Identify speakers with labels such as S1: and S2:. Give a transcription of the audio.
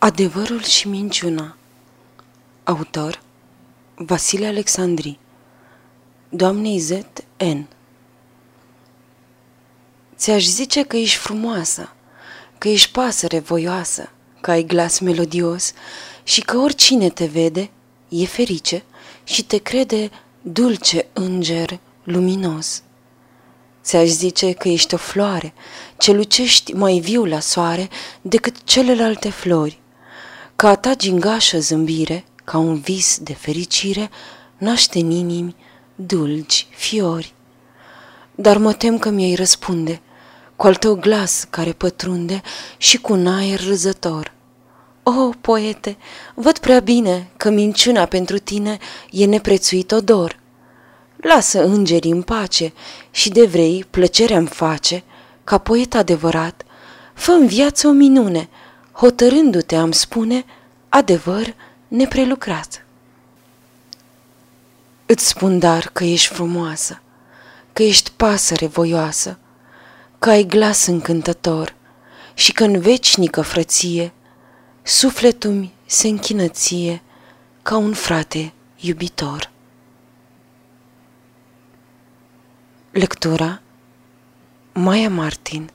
S1: Adevărul și minciuna Autor Vasile Alexandri Doamnei Z. N. Ți-aș zice că ești frumoasă, că ești pasăre voioasă, că ai glas melodios și că oricine te vede e ferice și te crede dulce înger luminos. Ți-aș zice că ești o floare, ce lucești mai viu la soare decât celelalte flori, că a ta gingașă zâmbire, ca un vis de fericire, naște în inimi dulci fiori. Dar mă tem că mi-ai răspunde, cu al tău glas care pătrunde și cu un aer râzător. O, poete, văd prea bine că minciuna pentru tine e neprețuit odor. Lasă îngerii în pace și de vrei plăcerea-mi face, ca poet adevărat, fă în viață o minune, hotărându-te am spune adevăr neprelucrat. Îți spun dar că ești frumoasă, că ești pasăre voioasă, că ai glas încântător și că în vecinică frăție sufletul-mi se închinăție ca un frate iubitor. Lectura Maia Martin